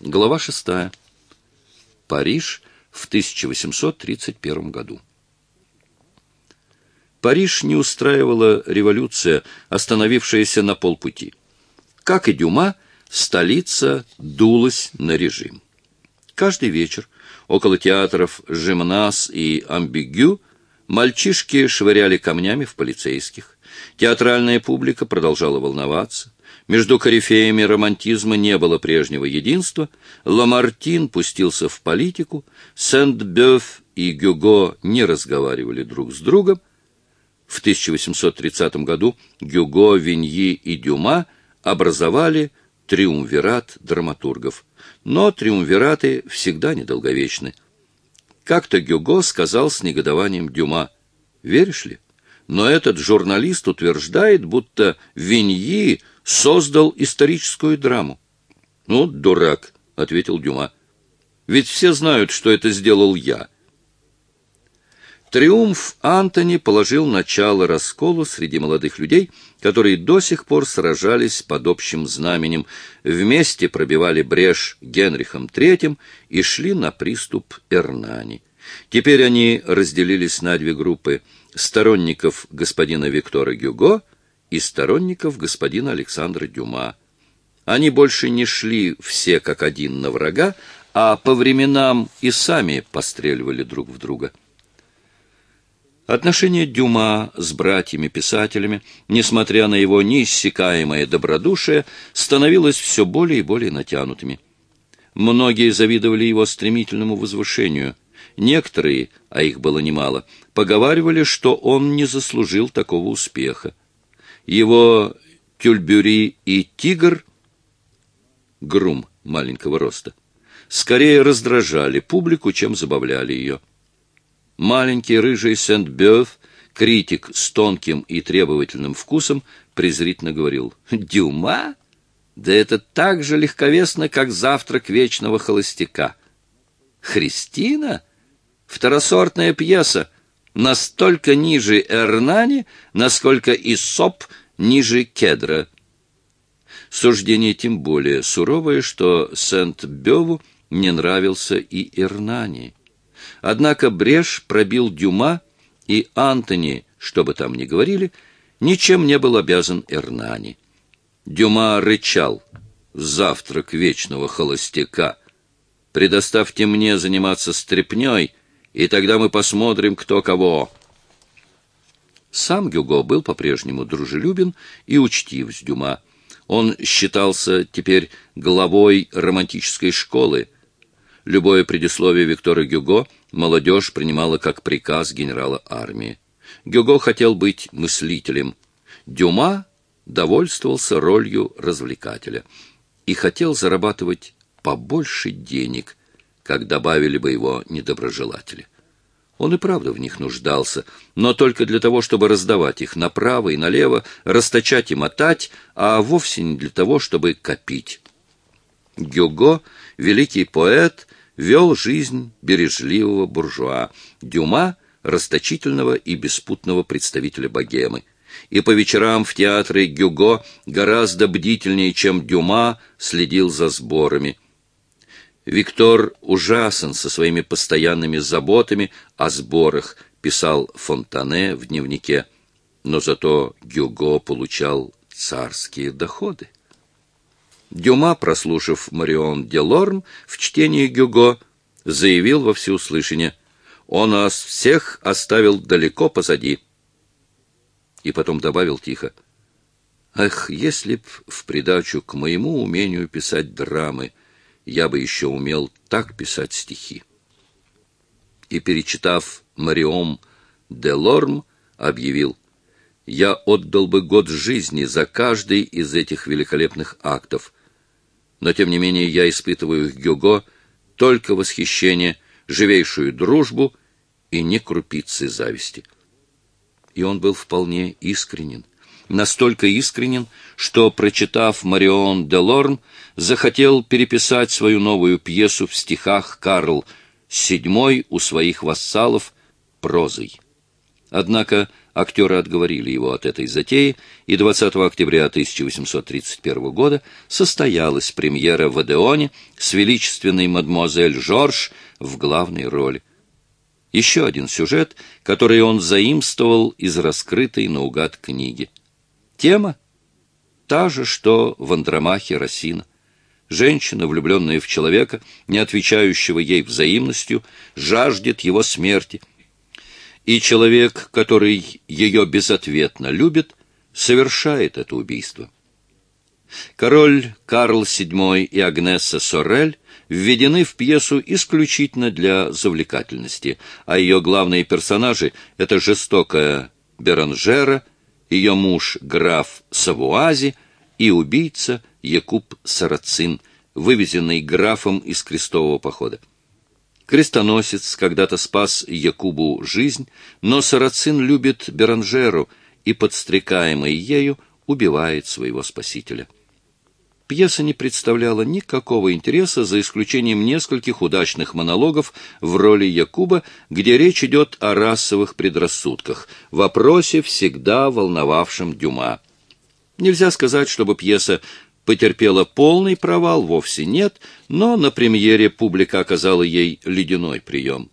Глава шестая. Париж в 1831 году. Париж не устраивала революция, остановившаяся на полпути. Как и Дюма, столица дулась на режим. Каждый вечер около театров «Жимнас» и «Амбигю» мальчишки швыряли камнями в полицейских. Театральная публика продолжала волноваться. Между корифеями романтизма не было прежнего единства. Ламартин пустился в политику, Сент-Бёв и Гюго не разговаривали друг с другом. В 1830 году Гюго, Виньи и Дюма образовали триумвират драматургов. Но триумвираты всегда недолговечны. Как-то Гюго сказал с негодованием Дюма, «Веришь ли? Но этот журналист утверждает, будто Виньи создал историческую драму». «Ну, дурак», — ответил Дюма. «Ведь все знают, что это сделал я». Триумф Антони положил начало расколу среди молодых людей, которые до сих пор сражались под общим знаменем, вместе пробивали брешь Генрихом III и шли на приступ Эрнани. Теперь они разделились на две группы – сторонников господина Виктора Гюго и сторонников господина Александра Дюма. Они больше не шли все как один на врага, а по временам и сами постреливали друг в друга – Отношения Дюма с братьями-писателями, несмотря на его неиссякаемое добродушие, становилось все более и более натянутыми. Многие завидовали его стремительному возвышению. Некоторые, а их было немало, поговаривали, что он не заслужил такого успеха. Его тюльбюри и тигр, грум маленького роста, скорее раздражали публику, чем забавляли ее. Маленький рыжий Сент-Бёв, критик с тонким и требовательным вкусом, презрительно говорил «Дюма? Да это так же легковесно, как завтрак вечного холостяка. Христина? Второсортная пьеса, настолько ниже Эрнани, насколько Исоп ниже Кедра». Суждение тем более суровое, что Сент-Бёву не нравился и Эрнани. Однако брешь пробил Дюма, и Антони, что бы там ни говорили, ничем не был обязан Эрнани. Дюма рычал «Завтрак вечного холостяка! Предоставьте мне заниматься стряпнёй, и тогда мы посмотрим, кто кого!» Сам Гюго был по-прежнему дружелюбен и учтив с Дюма. Он считался теперь главой романтической школы. Любое предисловие Виктора Гюго молодежь принимала как приказ генерала армии. Гюго хотел быть мыслителем. Дюма довольствовался ролью развлекателя и хотел зарабатывать побольше денег, как добавили бы его недоброжелатели. Он и правда в них нуждался, но только для того, чтобы раздавать их направо и налево, расточать и мотать, а вовсе не для того, чтобы копить. Гюго, великий поэт, вел жизнь бережливого буржуа, Дюма — расточительного и беспутного представителя богемы. И по вечерам в театре Гюго гораздо бдительнее, чем Дюма, следил за сборами. Виктор ужасен со своими постоянными заботами о сборах, писал Фонтане в дневнике, но зато Гюго получал царские доходы. Дюма, прослушав Марион Делорм в чтении Гюго, заявил во всеуслышание «Он нас всех оставил далеко позади». И потом добавил тихо «Эх, если б в придачу к моему умению писать драмы я бы еще умел так писать стихи». И, перечитав Марион Делорм, объявил «Я отдал бы год жизни за каждый из этих великолепных актов, но тем не менее я испытываю к Гюго только восхищение, живейшую дружбу и не крупицы зависти. И он был вполне искренен, настолько искренен, что, прочитав Марион де Лорн, захотел переписать свою новую пьесу в стихах Карл, седьмой у своих вассалов, прозой. Однако актеры отговорили его от этой затеи, и 20 октября 1831 года состоялась премьера в Одеоне с величественной мадемуазель Жорж в главной роли. Еще один сюжет, который он заимствовал из раскрытой наугад книги. Тема та же, что в Андромахе Росина. Женщина, влюбленная в человека, не отвечающего ей взаимностью, жаждет его смерти. И человек, который ее безответно любит, совершает это убийство. Король Карл VII и Агнесса Сорель введены в пьесу исключительно для завлекательности, а ее главные персонажи — это жестокая Беранжера, ее муж граф Савуази и убийца Якуб Сарацин, вывезенный графом из крестового похода. Крестоносец когда-то спас Якубу жизнь, но Сарацин любит Беранжеру и, подстрекаемый ею, убивает своего спасителя. Пьеса не представляла никакого интереса, за исключением нескольких удачных монологов в роли Якуба, где речь идет о расовых предрассудках, вопросе, всегда волновавшем Дюма. Нельзя сказать, чтобы пьеса потерпела полный провал, вовсе нет, но на премьере публика оказала ей ледяной прием.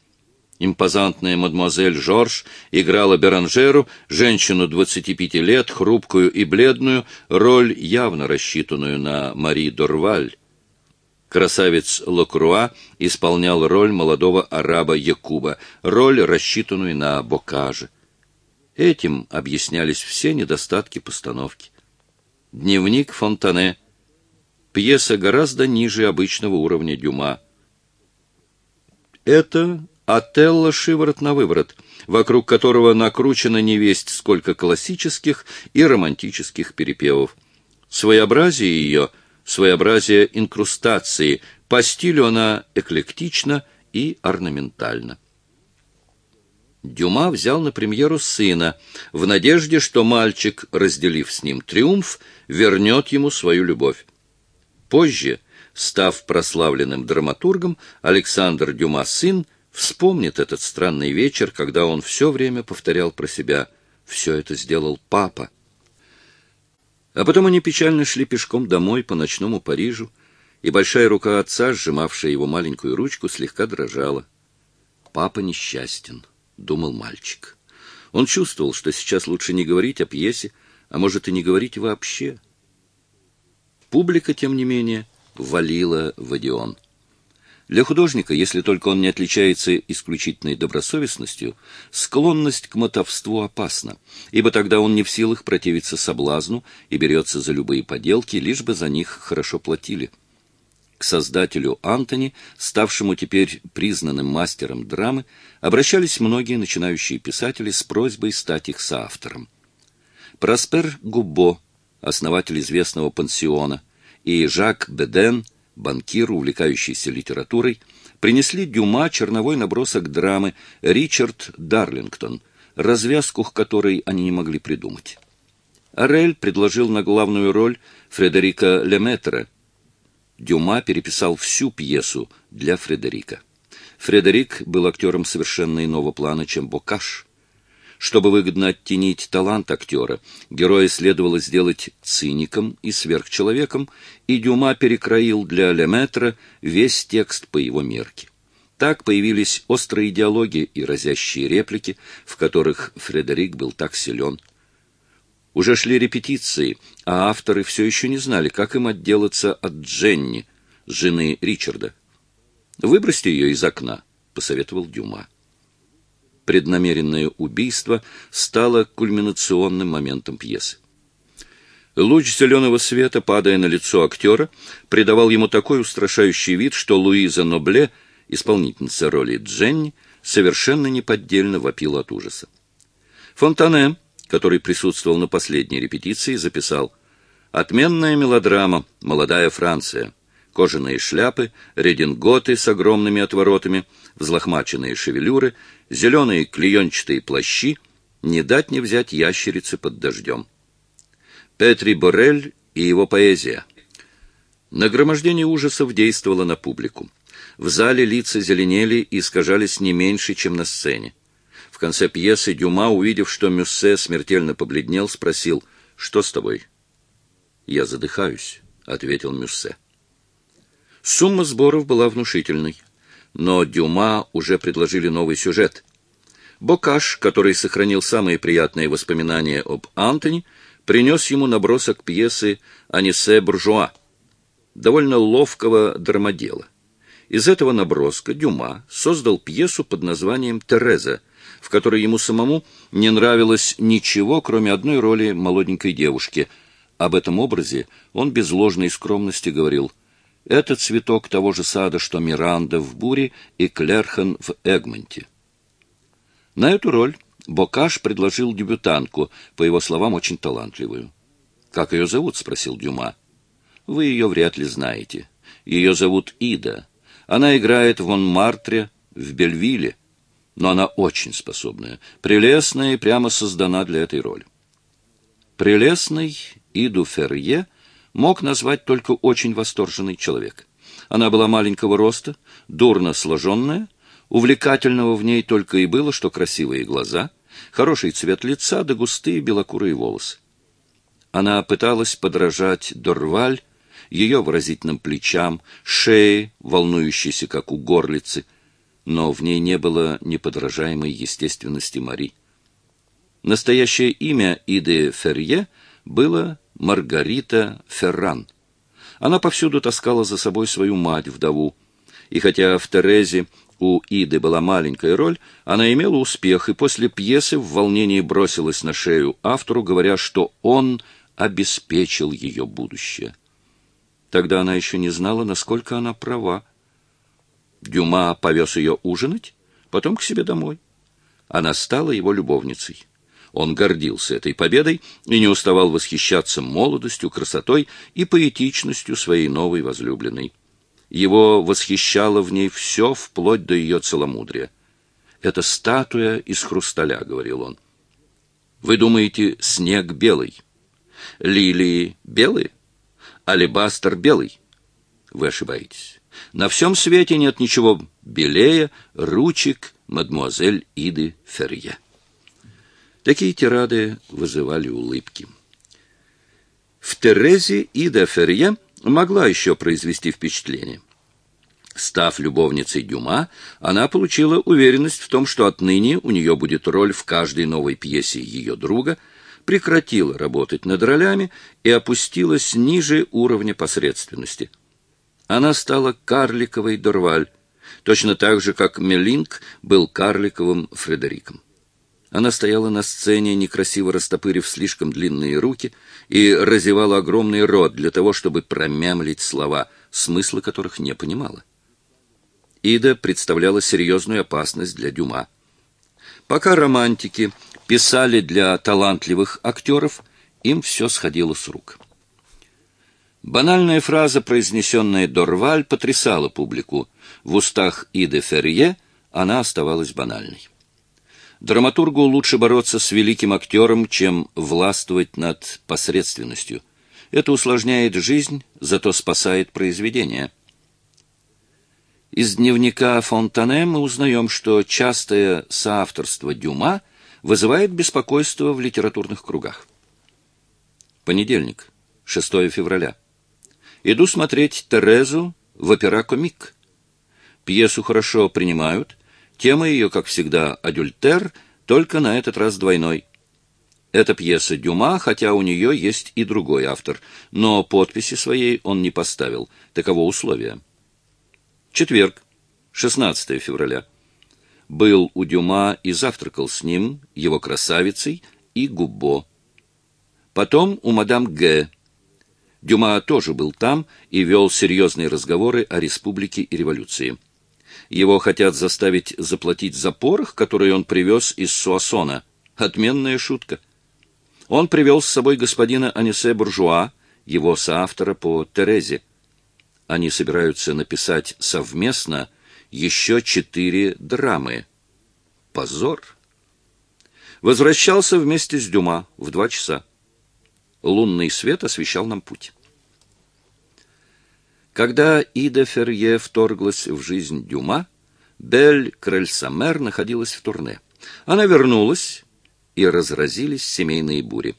Импозантная мадемуазель Жорж играла Беранжеру, женщину 25 лет, хрупкую и бледную, роль, явно рассчитанную на Мари Дорваль. Красавец Локруа исполнял роль молодого араба Якуба, роль, рассчитанную на Бокаже. Этим объяснялись все недостатки постановки. Дневник Фонтане. Пьеса гораздо ниже обычного уровня Дюма. Это Отелло «Шиворот на выворот», вокруг которого накручено невесть сколько классических и романтических перепевов. Своеобразие ее — своеобразие инкрустации, по стилю она эклектична и орнаментальна. Дюма взял на премьеру сына, в надежде, что мальчик, разделив с ним триумф, вернет ему свою любовь. Позже, став прославленным драматургом, Александр Дюма сын вспомнит этот странный вечер, когда он все время повторял про себя «все это сделал папа». А потом они печально шли пешком домой по ночному Парижу, и большая рука отца, сжимавшая его маленькую ручку, слегка дрожала. «Папа несчастен», — думал мальчик. Он чувствовал, что сейчас лучше не говорить о пьесе, а может и не говорить вообще. Публика, тем не менее, валила в Одеон. Для художника, если только он не отличается исключительной добросовестностью, склонность к мотовству опасна, ибо тогда он не в силах противиться соблазну и берется за любые поделки, лишь бы за них хорошо платили. К создателю Антони, ставшему теперь признанным мастером драмы, обращались многие начинающие писатели с просьбой стать их соавтором. Проспер Губо, основатель известного пансиона, и Жак Беден – банкир, увлекающийся литературой, принесли Дюма черновой набросок драмы «Ричард Дарлингтон», развязку к которой они не могли придумать. Орель предложил на главную роль Фредерика Леметра. Дюма переписал всю пьесу для Фредерика. Фредерик был актером совершенно иного плана, чем Бокаш. Чтобы выгодно оттенить талант актера, героя следовало сделать циником и сверхчеловеком, и Дюма перекроил для Леметра весь текст по его мерке. Так появились острые диалоги и разящие реплики, в которых Фредерик был так силен. Уже шли репетиции, а авторы все еще не знали, как им отделаться от Дженни, жены Ричарда. «Выбросьте ее из окна», — посоветовал Дюма преднамеренное убийство стало кульминационным моментом пьесы. Луч зеленого света, падая на лицо актера, придавал ему такой устрашающий вид, что Луиза Нобле, исполнительница роли Дженни, совершенно неподдельно вопила от ужаса. Фонтане, который присутствовал на последней репетиции, записал «Отменная мелодрама «Молодая Франция» кожаные шляпы, рединготы с огромными отворотами, взлохмаченные шевелюры, зеленые клеенчатые плащи, не дать не взять ящерицы под дождем. Петри Борель и его поэзия. Нагромождение ужасов действовало на публику. В зале лица зеленели и искажались не меньше, чем на сцене конце пьесы Дюма, увидев, что Мюссе смертельно побледнел, спросил, «Что с тобой?» «Я задыхаюсь», — ответил Мюссе. Сумма сборов была внушительной, но Дюма уже предложили новый сюжет. Бокаш, который сохранил самые приятные воспоминания об Антони, принес ему набросок пьесы «Анисе Буржуа», довольно ловкого драмодела. Из этого наброска Дюма создал пьесу под названием «Тереза», в которой ему самому не нравилось ничего, кроме одной роли молоденькой девушки. Об этом образе он без ложной скромности говорил «Это цветок того же сада, что Миранда в «Буре» и Клерхан в «Эгмонте». На эту роль Бокаш предложил дебютантку, по его словам, очень талантливую. «Как ее зовут?» — спросил Дюма. «Вы ее вряд ли знаете. Ее зовут Ида». Она играет в Монмартре, в Бельвилле, но она очень способная, прелестная и прямо создана для этой роли. Прелестной Иду Ферье мог назвать только очень восторженный человек. Она была маленького роста, дурно сложенная, увлекательного в ней только и было, что красивые глаза, хороший цвет лица да густые белокурые волосы. Она пыталась подражать Дорваль, ее выразительным плечам, шее, волнующейся, как у горлицы, но в ней не было неподражаемой естественности Мари. Настоящее имя Иды Ферье было Маргарита Ферран. Она повсюду таскала за собой свою мать-вдову, и хотя в Терезе у Иды была маленькая роль, она имела успех, и после пьесы в волнении бросилась на шею автору, говоря, что он обеспечил ее будущее. Тогда она еще не знала, насколько она права. Дюма повез ее ужинать, потом к себе домой. Она стала его любовницей. Он гордился этой победой и не уставал восхищаться молодостью, красотой и поэтичностью своей новой возлюбленной. Его восхищало в ней все, вплоть до ее целомудрия. «Это статуя из хрусталя», — говорил он. «Вы думаете, снег белый? Лилии белые?» алебастр белый. Вы ошибаетесь. На всем свете нет ничего белее ручек мадмуазель Иды Ферье. Такие тирады вызывали улыбки. В Терезе Ида Ферье могла еще произвести впечатление. Став любовницей Дюма, она получила уверенность в том, что отныне у нее будет роль в каждой новой пьесе ее друга – прекратила работать над ролями и опустилась ниже уровня посредственности. Она стала карликовой Дорваль, точно так же, как Мелинг был карликовым Фредериком. Она стояла на сцене, некрасиво растопырив слишком длинные руки, и разевала огромный рот для того, чтобы промямлить слова, смысла которых не понимала. Ида представляла серьезную опасность для Дюма. Пока романтики писали для талантливых актеров, им все сходило с рук. Банальная фраза, произнесенная Дорваль, потрясала публику. В устах Иды Ферье она оставалась банальной. Драматургу лучше бороться с великим актером, чем властвовать над посредственностью. Это усложняет жизнь, зато спасает произведение. Из дневника Фонтане мы узнаем, что частое соавторство Дюма – вызывает беспокойство в литературных кругах. Понедельник, 6 февраля. Иду смотреть Терезу в опера-комик. Пьесу хорошо принимают, тема ее, как всегда, адюльтер, только на этот раз двойной. Это пьеса Дюма, хотя у нее есть и другой автор, но подписи своей он не поставил, таково условие. Четверг, 16 февраля был у Дюма и завтракал с ним, его красавицей, и Губо. Потом у мадам Г. Дюма тоже был там и вел серьезные разговоры о республике и революции. Его хотят заставить заплатить за порох, который он привез из Суассона. Отменная шутка. Он привел с собой господина Анисе Буржуа, его соавтора по Терезе. Они собираются написать совместно еще четыре драмы. Позор! Возвращался вместе с Дюма в два часа. Лунный свет освещал нам путь. Когда Ида Ферье вторглась в жизнь Дюма, Бель Крельсамер находилась в турне. Она вернулась, и разразились семейные бури.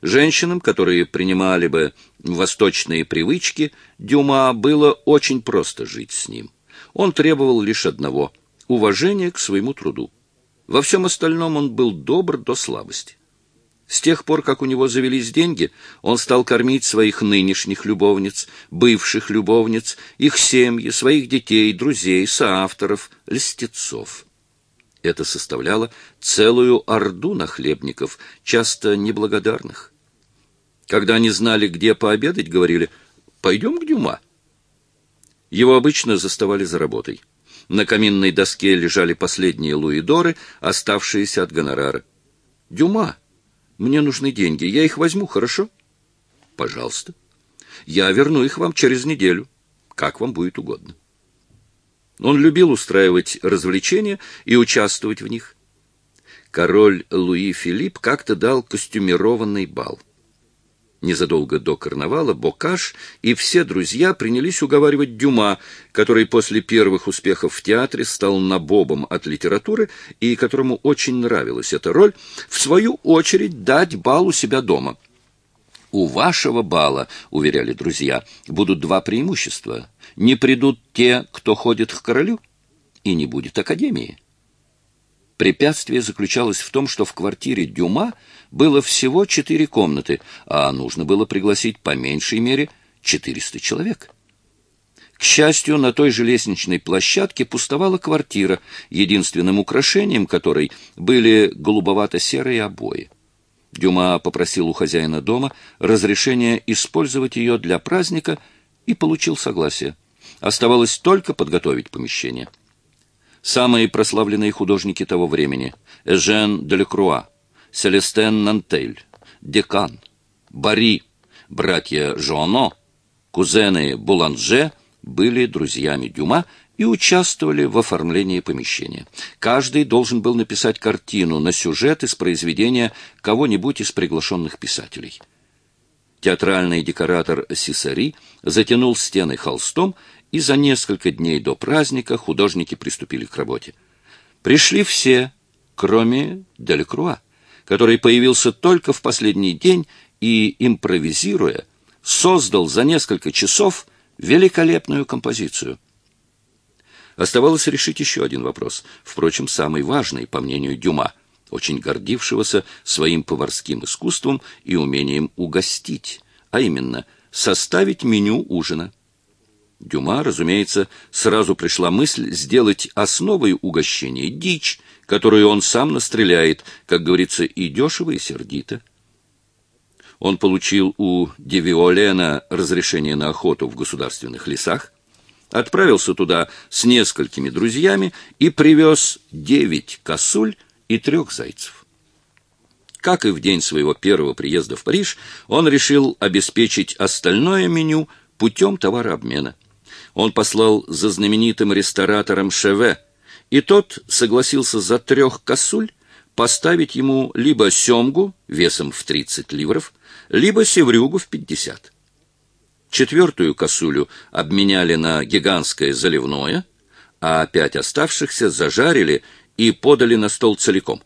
Женщинам, которые принимали бы восточные привычки, Дюма было очень просто жить с ним. Он требовал лишь одного — уважения к своему труду. Во всем остальном он был добр до слабости. С тех пор, как у него завелись деньги, он стал кормить своих нынешних любовниц, бывших любовниц, их семьи, своих детей, друзей, соавторов, льстецов. Это составляло целую орду нахлебников, часто неблагодарных. Когда они знали, где пообедать, говорили «пойдем к Дюма». Его обычно заставали за работой. На каминной доске лежали последние луидоры, оставшиеся от гонорара. «Дюма, мне нужны деньги, я их возьму, хорошо?» «Пожалуйста. Я верну их вам через неделю, как вам будет угодно». Он любил устраивать развлечения и участвовать в них. Король Луи Филипп как-то дал костюмированный бал. Незадолго до карнавала Бокаш и все друзья принялись уговаривать Дюма, который после первых успехов в театре стал набобом от литературы и которому очень нравилась эта роль, в свою очередь дать бал у себя дома. «У вашего бала, — уверяли друзья, — будут два преимущества. Не придут те, кто ходит к королю, и не будет академии». Препятствие заключалось в том, что в квартире Дюма было всего четыре комнаты, а нужно было пригласить по меньшей мере 400 человек. К счастью, на той же лестничной площадке пустовала квартира, единственным украшением которой были голубовато-серые обои. Дюма попросил у хозяина дома разрешения использовать ее для праздника и получил согласие. Оставалось только подготовить помещение. Самые прославленные художники того времени — Эжен Делекруа, Селестен Нантель, Декан, Бари, братья Жоно, кузены Буланже были друзьями Дюма и участвовали в оформлении помещения. Каждый должен был написать картину на сюжет из произведения кого-нибудь из приглашенных писателей. Театральный декоратор Сисари затянул стены холстом и за несколько дней до праздника художники приступили к работе. Пришли все, кроме Делекруа, который появился только в последний день и, импровизируя, создал за несколько часов великолепную композицию. Оставалось решить еще один вопрос, впрочем, самый важный, по мнению Дюма, очень гордившегося своим поварским искусством и умением угостить, а именно составить меню ужина. Дюма, разумеется, сразу пришла мысль сделать основой угощения дичь, которую он сам настреляет, как говорится, и дешево, и сердито. Он получил у Девиолена разрешение на охоту в государственных лесах, отправился туда с несколькими друзьями и привез девять косуль и трех зайцев. Как и в день своего первого приезда в Париж, он решил обеспечить остальное меню путем товарообмена он послал за знаменитым ресторатором Шеве, и тот согласился за трех косуль поставить ему либо семгу весом в 30 ливров, либо севрюгу в 50. Четвертую косулю обменяли на гигантское заливное, а пять оставшихся зажарили и подали на стол целиком.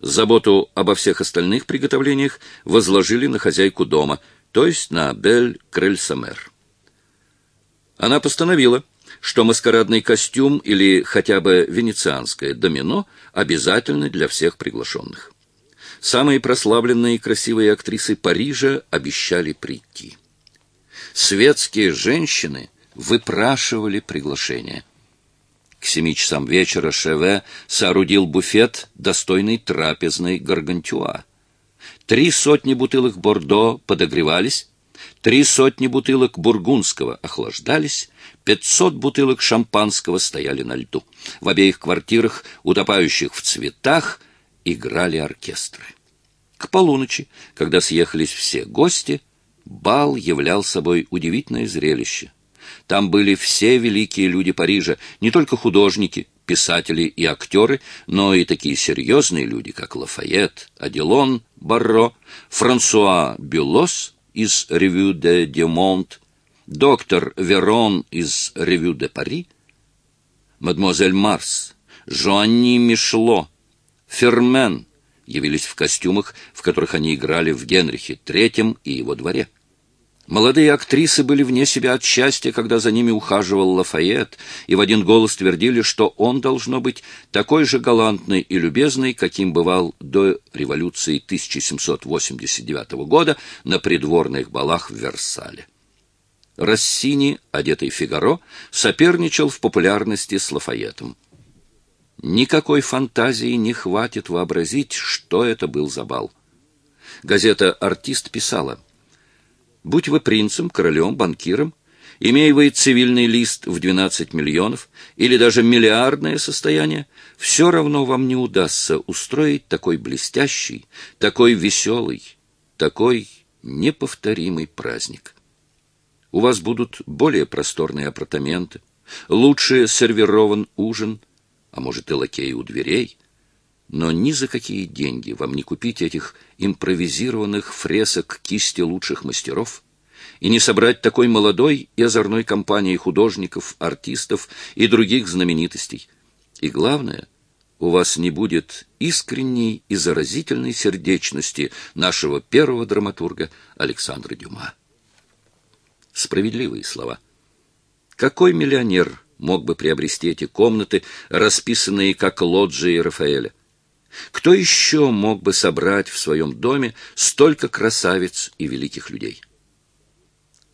Заботу обо всех остальных приготовлениях возложили на хозяйку дома, то есть на Бель Крельсамер. Она постановила, что маскарадный костюм или хотя бы венецианское домино обязательны для всех приглашенных. Самые прославленные и красивые актрисы Парижа обещали прийти. Светские женщины выпрашивали приглашение. К семи часам вечера Шеве соорудил буфет, достойный трапезной гаргантюа. Три сотни бутылок Бордо подогревались, Три сотни бутылок бургундского охлаждались, пятьсот бутылок шампанского стояли на льду. В обеих квартирах, утопающих в цветах, играли оркестры. К полуночи, когда съехались все гости, бал являл собой удивительное зрелище. Там были все великие люди Парижа, не только художники, писатели и актеры, но и такие серьезные люди, как Лафайет, Аделон, Барро, Франсуа Бюлос из «Ревю де Демонт», доктор Верон из «Ревю де Пари», мадемуазель Марс, Жоанни Мишло, Фермен явились в костюмах, в которых они играли в Генрихе III и его дворе. Молодые актрисы были вне себя от счастья, когда за ними ухаживал Лафайет, и в один голос твердили, что он должно быть такой же галантный и любезный, каким бывал до революции 1789 года на придворных балах в Версале. Рассини, одетый Фигаро, соперничал в популярности с Лафайетом. Никакой фантазии не хватит вообразить, что это был за бал. Газета «Артист» писала – Будь вы принцем, королем, банкиром, имея вы цивильный лист в 12 миллионов или даже миллиардное состояние, все равно вам не удастся устроить такой блестящий, такой веселый, такой неповторимый праздник. У вас будут более просторные апартаменты, лучше сервирован ужин, а может и лакей у дверей, но ни за какие деньги вам не купить этих импровизированных фресок кисти лучших мастеров и не собрать такой молодой и озорной компании художников, артистов и других знаменитостей. И главное, у вас не будет искренней и заразительной сердечности нашего первого драматурга Александра Дюма. Справедливые слова. Какой миллионер мог бы приобрести эти комнаты, расписанные как лоджии Рафаэля? Кто еще мог бы собрать в своем доме столько красавиц и великих людей?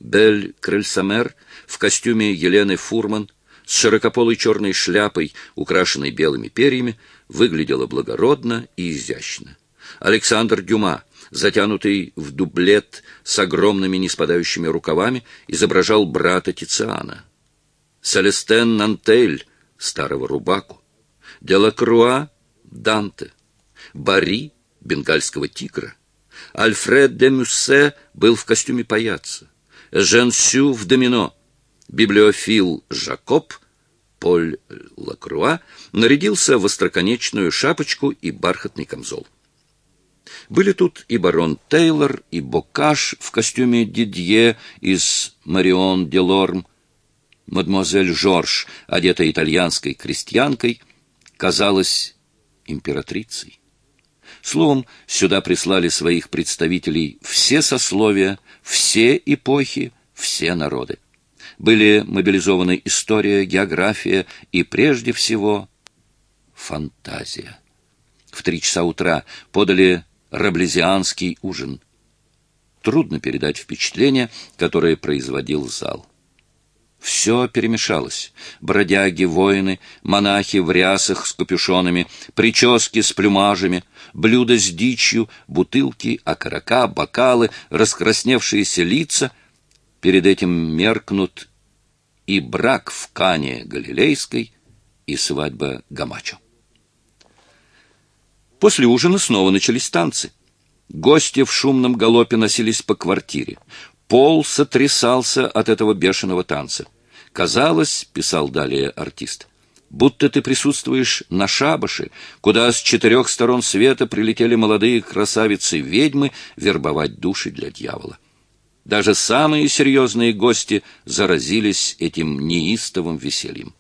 Бель Крельсамер в костюме Елены Фурман с широкополой черной шляпой, украшенной белыми перьями, выглядела благородно и изящно. Александр Дюма, затянутый в дублет с огромными неспадающими рукавами, изображал брата Тициана. Селестен Нантель, старого рубаку. Делакруа Данте, Бари, бенгальского тигра. Альфред де Мюссе был в костюме паяца. Жен Сю в домино. Библиофил Жакоб, Поль Лакруа, нарядился в остроконечную шапочку и бархатный камзол. Были тут и барон Тейлор, и Бокаш в костюме Дидье из Марион де Лорм. Мадемуазель Жорж, одетая итальянской крестьянкой, казалась императрицей. Словом, сюда прислали своих представителей все сословия, все эпохи, все народы. Были мобилизованы история, география и, прежде всего, фантазия. В три часа утра подали раблезианский ужин. Трудно передать впечатление, которое производил зал. Все перемешалось. Бродяги, воины, монахи в рясах с капюшонами, прически с плюмажами, блюда с дичью, бутылки, окорока, бокалы, раскрасневшиеся лица. Перед этим меркнут и брак в Кане Галилейской, и свадьба Гамачо. После ужина снова начались танцы. Гости в шумном галопе носились по квартире. Пол сотрясался от этого бешеного танца. Казалось, писал далее артист, будто ты присутствуешь на шабаше, куда с четырех сторон света прилетели молодые красавицы-ведьмы вербовать души для дьявола. Даже самые серьезные гости заразились этим неистовым весельем.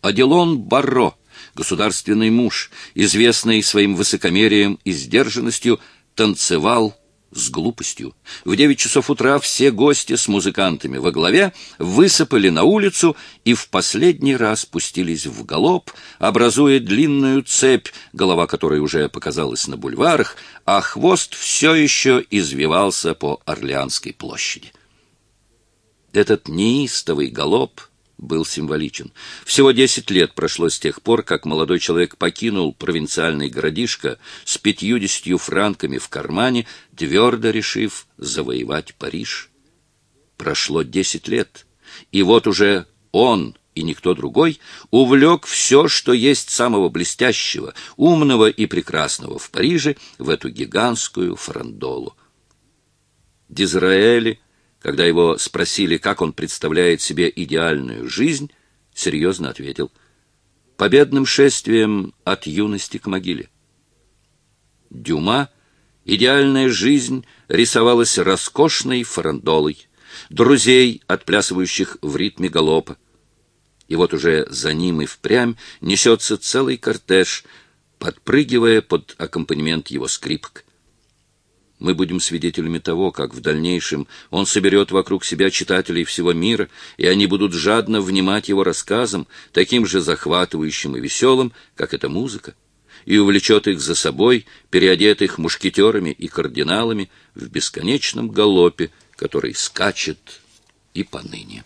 Аделон Барро, государственный муж, известный своим высокомерием и сдержанностью, танцевал с глупостью. В девять часов утра все гости с музыкантами во главе высыпали на улицу и в последний раз пустились в галоп, образуя длинную цепь, голова которой уже показалась на бульварах, а хвост все еще извивался по Орлеанской площади. Этот неистовый галоп — был символичен. Всего десять лет прошло с тех пор, как молодой человек покинул провинциальный городишко с пятьюдесятью франками в кармане, твердо решив завоевать Париж. Прошло десять лет, и вот уже он и никто другой увлек все, что есть самого блестящего, умного и прекрасного в Париже, в эту гигантскую фарандолу. Дизраэли — когда его спросили, как он представляет себе идеальную жизнь, серьезно ответил «Победным шествием от юности к могиле». Дюма идеальная жизнь рисовалась роскошной фарандолой, друзей, отплясывающих в ритме галопа. И вот уже за ним и впрямь несется целый кортеж, подпрыгивая под аккомпанемент его скрипок. Мы будем свидетелями того, как в дальнейшем он соберет вокруг себя читателей всего мира, и они будут жадно внимать его рассказам, таким же захватывающим и веселым, как эта музыка, и увлечет их за собой, переодетых мушкетерами и кардиналами, в бесконечном галопе, который скачет и поныне.